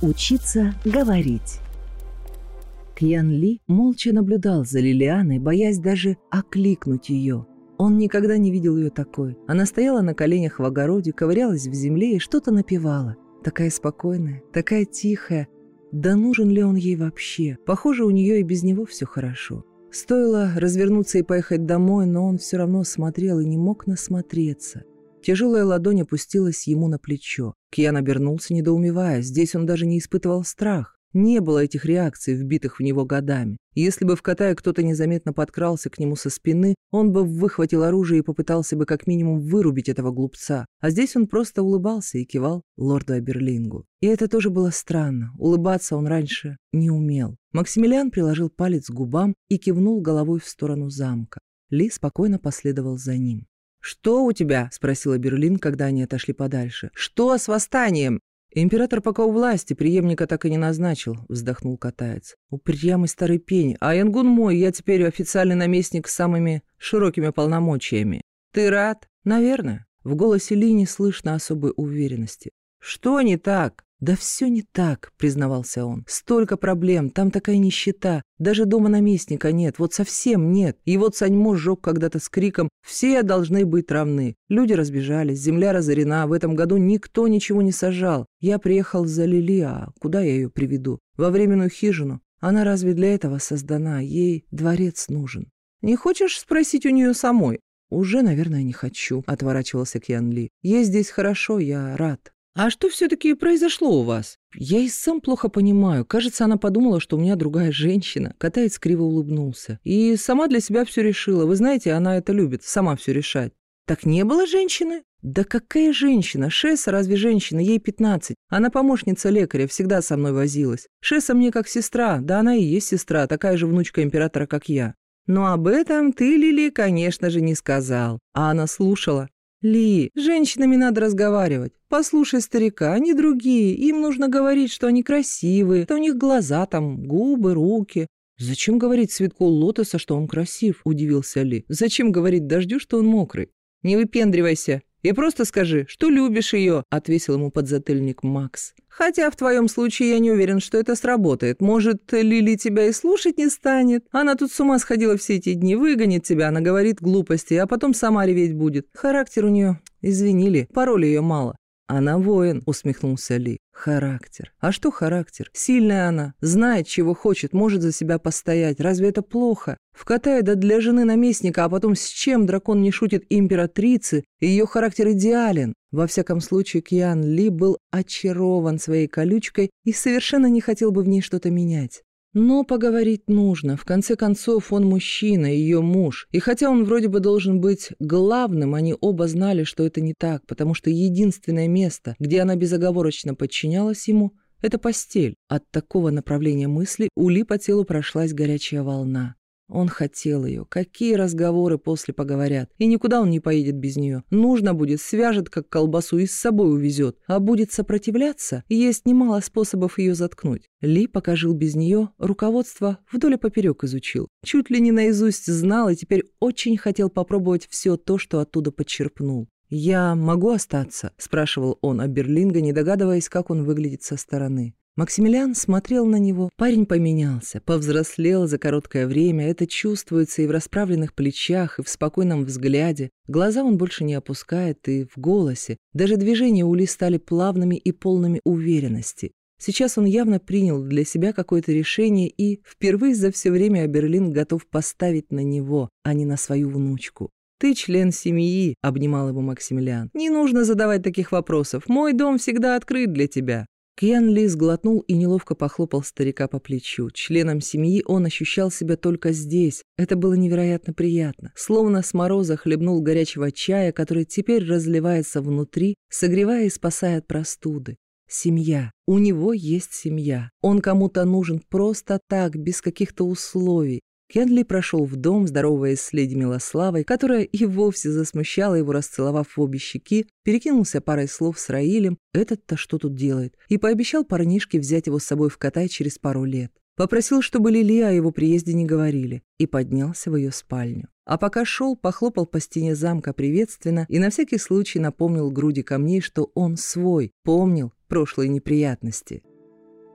Учиться говорить. Кьян Ли молча наблюдал за Лилианой, боясь даже окликнуть ее. Он никогда не видел ее такой. Она стояла на коленях в огороде, ковырялась в земле и что-то напевала. Такая спокойная, такая тихая. Да нужен ли он ей вообще? Похоже, у нее и без него все хорошо. Стоило развернуться и поехать домой, но он все равно смотрел и не мог насмотреться. Тяжелая ладонь опустилась ему на плечо. Кьян обернулся, недоумевая. Здесь он даже не испытывал страх. Не было этих реакций, вбитых в него годами. Если бы в Катае кто-то незаметно подкрался к нему со спины, он бы выхватил оружие и попытался бы как минимум вырубить этого глупца. А здесь он просто улыбался и кивал лорду Аберлингу. И это тоже было странно. Улыбаться он раньше не умел. Максимилиан приложил палец к губам и кивнул головой в сторону замка. Ли спокойно последовал за ним. «Что у тебя?» — спросила Берлин, когда они отошли подальше. «Что с восстанием?» «Император пока у власти, преемника так и не назначил», — вздохнул катаец. «Упрямый старый пень. А Янгун мой, я теперь официальный наместник с самыми широкими полномочиями. Ты рад?» «Наверное». В голосе Ли не слышно особой уверенности. «Что не так?» «Да все не так», — признавался он. «Столько проблем, там такая нищета. Даже дома наместника нет, вот совсем нет. И вот Саньмо сжег когда-то с криком «Все должны быть равны». Люди разбежались, земля разорена, в этом году никто ничего не сажал. Я приехал за Лили, а куда я ее приведу? Во временную хижину. Она разве для этого создана? Ей дворец нужен. Не хочешь спросить у нее самой? «Уже, наверное, не хочу», — отворачивался Кьян Ли. «Ей здесь хорошо, я рад». «А что все-таки произошло у вас?» «Я и сам плохо понимаю. Кажется, она подумала, что у меня другая женщина». Катаец криво улыбнулся. «И сама для себя все решила. Вы знаете, она это любит, сама все решать». «Так не было женщины?» «Да какая женщина? Шесса разве женщина? Ей пятнадцать. Она помощница лекаря, всегда со мной возилась. Шесса мне как сестра, да она и есть сестра, такая же внучка императора, как я». «Но об этом ты, Лили, конечно же, не сказал». А она слушала. «Ли, с женщинами надо разговаривать. Послушай старика, они другие. Им нужно говорить, что они красивые, что у них глаза там, губы, руки. «Зачем говорить цветку лотоса, что он красив?» – удивился Ли. «Зачем говорить дождю, что он мокрый?» «Не выпендривайся. И просто скажи, что любишь ее», — ответил ему подзатыльник Макс. «Хотя в твоем случае я не уверен, что это сработает. Может, Лили тебя и слушать не станет? Она тут с ума сходила все эти дни, выгонит тебя, она говорит глупости, а потом сама реветь будет. Характер у нее, извинили, пароля ее мало. «Она воин», — усмехнулся Ли. «Характер. А что характер? Сильная она, знает, чего хочет, может за себя постоять. Разве это плохо? В Катае да для жены наместника, а потом с чем дракон не шутит императрицы, ее характер идеален. Во всяком случае, Киан Ли был очарован своей колючкой и совершенно не хотел бы в ней что-то менять. Но поговорить нужно. В конце концов, он мужчина, ее муж. И хотя он вроде бы должен быть главным, они оба знали, что это не так, потому что единственное место, где она безоговорочно подчинялась ему, это постель. От такого направления мысли у Ли по телу прошлась горячая волна. Он хотел ее. Какие разговоры после поговорят? И никуда он не поедет без нее. Нужно будет, свяжет, как колбасу, и с собой увезет. А будет сопротивляться, есть немало способов ее заткнуть. Ли, пока жил без нее, руководство вдоль и поперек изучил. Чуть ли не наизусть знал и теперь очень хотел попробовать все то, что оттуда подчерпнул. «Я могу остаться?» – спрашивал он о Берлинга, не догадываясь, как он выглядит со стороны. Максимилиан смотрел на него. Парень поменялся, повзрослел за короткое время. Это чувствуется и в расправленных плечах, и в спокойном взгляде. Глаза он больше не опускает, и в голосе. Даже движения Ули стали плавными и полными уверенности. Сейчас он явно принял для себя какое-то решение и впервые за все время Аберлин готов поставить на него, а не на свою внучку. «Ты член семьи», — обнимал его Максимилиан. «Не нужно задавать таких вопросов. Мой дом всегда открыт для тебя. Кьян Ли сглотнул и неловко похлопал старика по плечу. Членом семьи он ощущал себя только здесь. Это было невероятно приятно. Словно с мороза хлебнул горячего чая, который теперь разливается внутри, согревая и спасая от простуды. Семья. У него есть семья. Он кому-то нужен просто так, без каких-то условий. Кенли прошел в дом, здороваясь с леди Милославой, которая и вовсе засмущала его, расцеловав в обе щеки, перекинулся парой слов с Раилем, этот-то что тут делает, и пообещал парнишке взять его с собой в Катай через пару лет. Попросил, чтобы Лили о его приезде не говорили, и поднялся в ее спальню. А пока шел, похлопал по стене замка приветственно и на всякий случай напомнил груди камней, что он свой, помнил прошлые неприятности.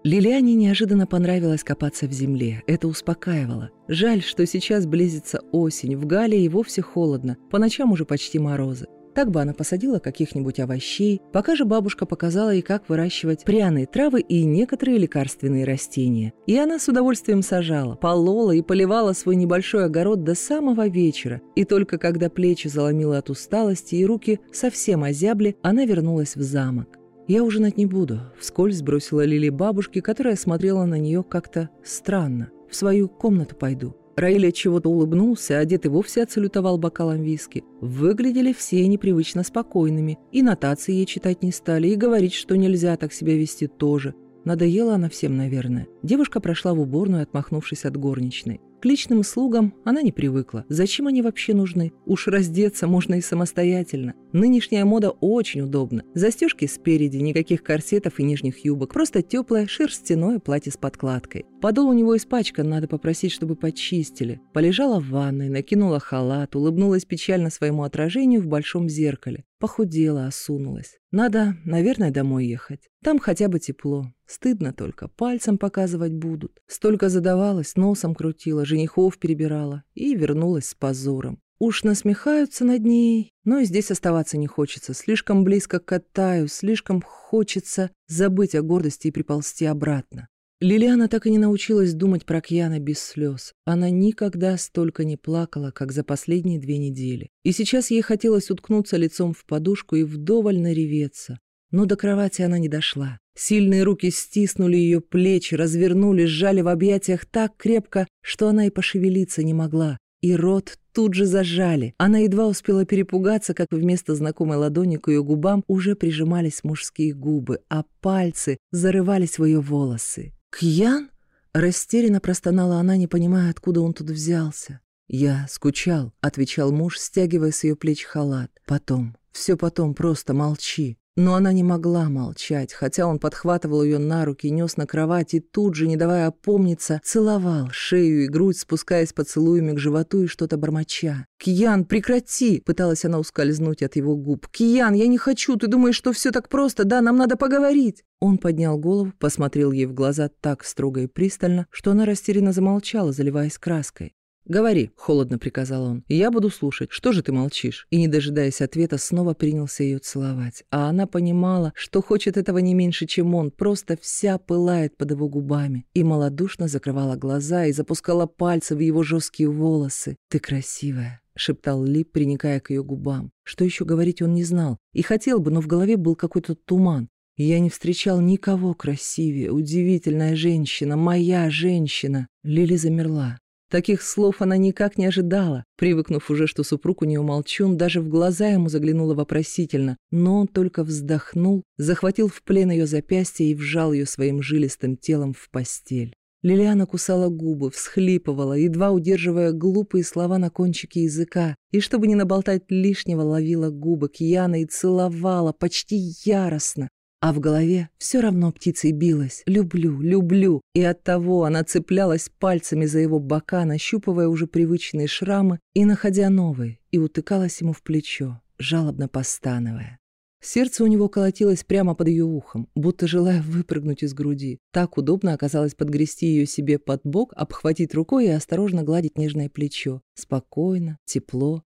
Лилиане неожиданно понравилось копаться в земле. Это успокаивало. Жаль, что сейчас близится осень, в Гале и вовсе холодно, по ночам уже почти морозы. Так бы она посадила каких-нибудь овощей, пока же бабушка показала ей, как выращивать пряные травы и некоторые лекарственные растения. И она с удовольствием сажала, полола и поливала свой небольшой огород до самого вечера. И только когда плечи заломила от усталости и руки совсем озябли, она вернулась в замок. «Я ужинать не буду», — вскользь сбросила Лили бабушке, которая смотрела на нее как-то странно. «В свою комнату пойду». Раиля чего-то улыбнулся, а и вовсе отсалютовал бокалом виски. Выглядели все непривычно спокойными, и нотации ей читать не стали, и говорить, что нельзя так себя вести тоже. Надоела она всем, наверное. Девушка прошла в уборную, отмахнувшись от горничной. К личным слугам она не привыкла. Зачем они вообще нужны? Уж раздеться можно и самостоятельно. Нынешняя мода очень удобна. Застежки спереди, никаких корсетов и нижних юбок. Просто теплое шерстяное платье с подкладкой. Подол у него испачкан, надо попросить, чтобы почистили. Полежала в ванной, накинула халат, улыбнулась печально своему отражению в большом зеркале. Похудела, осунулась. Надо, наверное, домой ехать. Там хотя бы тепло. Стыдно только, пальцем показывать будут. Столько задавалась, носом крутила, женихов перебирала и вернулась с позором. Уж насмехаются над ней, но и здесь оставаться не хочется. Слишком близко катаю, слишком хочется забыть о гордости и приползти обратно. Лилиана так и не научилась думать про Кьяна без слез. Она никогда столько не плакала, как за последние две недели. И сейчас ей хотелось уткнуться лицом в подушку и вдоволь нареветься. Но до кровати она не дошла. Сильные руки стиснули ее плечи, развернули, сжали в объятиях так крепко, что она и пошевелиться не могла. И рот тут же зажали. Она едва успела перепугаться, как вместо знакомой ладони к ее губам уже прижимались мужские губы, а пальцы зарывались в ее волосы. «Кьян?» — растерянно простонала она, не понимая, откуда он тут взялся. «Я скучал», — отвечал муж, стягивая с ее плеч халат. «Потом, все потом, просто молчи». Но она не могла молчать, хотя он подхватывал ее на руки, нес на кровать и тут же, не давая опомниться, целовал шею и грудь, спускаясь поцелуями к животу и что-то бормоча. «Киян, прекрати!» — пыталась она ускользнуть от его губ. «Киян, я не хочу! Ты думаешь, что все так просто? Да, нам надо поговорить!» Он поднял голову, посмотрел ей в глаза так строго и пристально, что она растерянно замолчала, заливаясь краской. «Говори», — холодно приказал он, — «я буду слушать. Что же ты молчишь?» И, не дожидаясь ответа, снова принялся ее целовать. А она понимала, что хочет этого не меньше, чем он, просто вся пылает под его губами. И малодушно закрывала глаза и запускала пальцы в его жесткие волосы. «Ты красивая», — шептал Лип, приникая к ее губам. Что еще говорить он не знал. И хотел бы, но в голове был какой-то туман. Я не встречал никого красивее. Удивительная женщина, моя женщина. Лили замерла. Таких слов она никак не ожидала. Привыкнув уже, что супруг у нее молчун, даже в глаза ему заглянула вопросительно, но он только вздохнул, захватил в плен ее запястье и вжал ее своим жилистым телом в постель. Лилиана кусала губы, всхлипывала, едва удерживая глупые слова на кончике языка, и, чтобы не наболтать лишнего, ловила губы Кьяна и целовала почти яростно, а в голове все равно птицей билась «люблю, люблю», и оттого она цеплялась пальцами за его бока, нащупывая уже привычные шрамы и находя новые, и утыкалась ему в плечо, жалобно постановая. Сердце у него колотилось прямо под ее ухом, будто желая выпрыгнуть из груди. Так удобно оказалось подгрести ее себе под бок, обхватить рукой и осторожно гладить нежное плечо. Спокойно, тепло,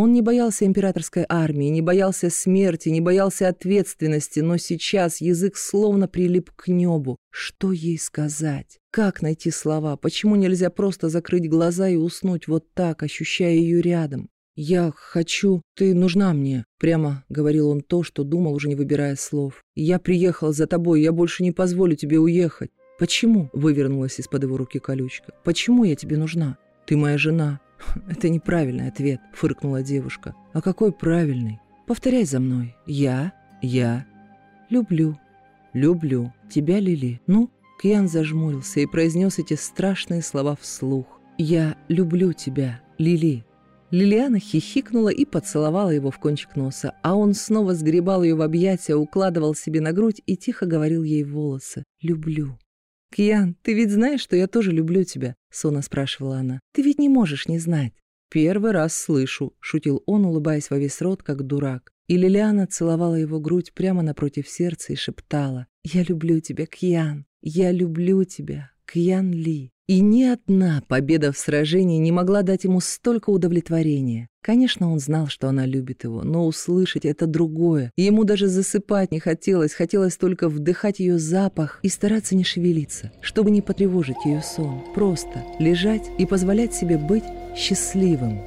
он не боялся императорской армии, не боялся смерти, не боялся ответственности, но сейчас язык словно прилип к небу. Что ей сказать? Как найти слова? Почему нельзя просто закрыть глаза и уснуть вот так, ощущая ее рядом? «Я хочу, ты нужна мне», — прямо говорил он то, что думал, уже не выбирая слов. «Я приехал за тобой, я больше не позволю тебе уехать». «Почему?» — вывернулась из-под его руки колючка. «Почему я тебе нужна? Ты моя жена, «Это неправильный ответ», — фыркнула девушка. «А какой правильный? Повторяй за мной. Я, я, люблю, люблю тебя, Лили. Ну?» Кьян зажмурился и произнес эти страшные слова вслух. «Я люблю тебя, Лили». Лилиана хихикнула и поцеловала его в кончик носа, а он снова сгребал ее в объятия, укладывал себе на грудь и тихо говорил ей в волосы «люблю». «Кьян, ты ведь знаешь, что я тоже люблю тебя?» — сонно спрашивала она. «Ты ведь не можешь не знать». «Первый раз слышу», — шутил он, улыбаясь во весь рот, как дурак. И Лилиана целовала его грудь прямо напротив сердца и шептала. «Я люблю тебя, Кьян». «Я люблю тебя, Кьян Ли». И ни одна победа в сражении не могла дать ему столько удовлетворения. Конечно, он знал, что она любит его, но услышать это другое. Ему даже засыпать не хотелось, хотелось только вдыхать ее запах и стараться не шевелиться, чтобы не потревожить ее сон. Просто лежать и позволять себе быть счастливым.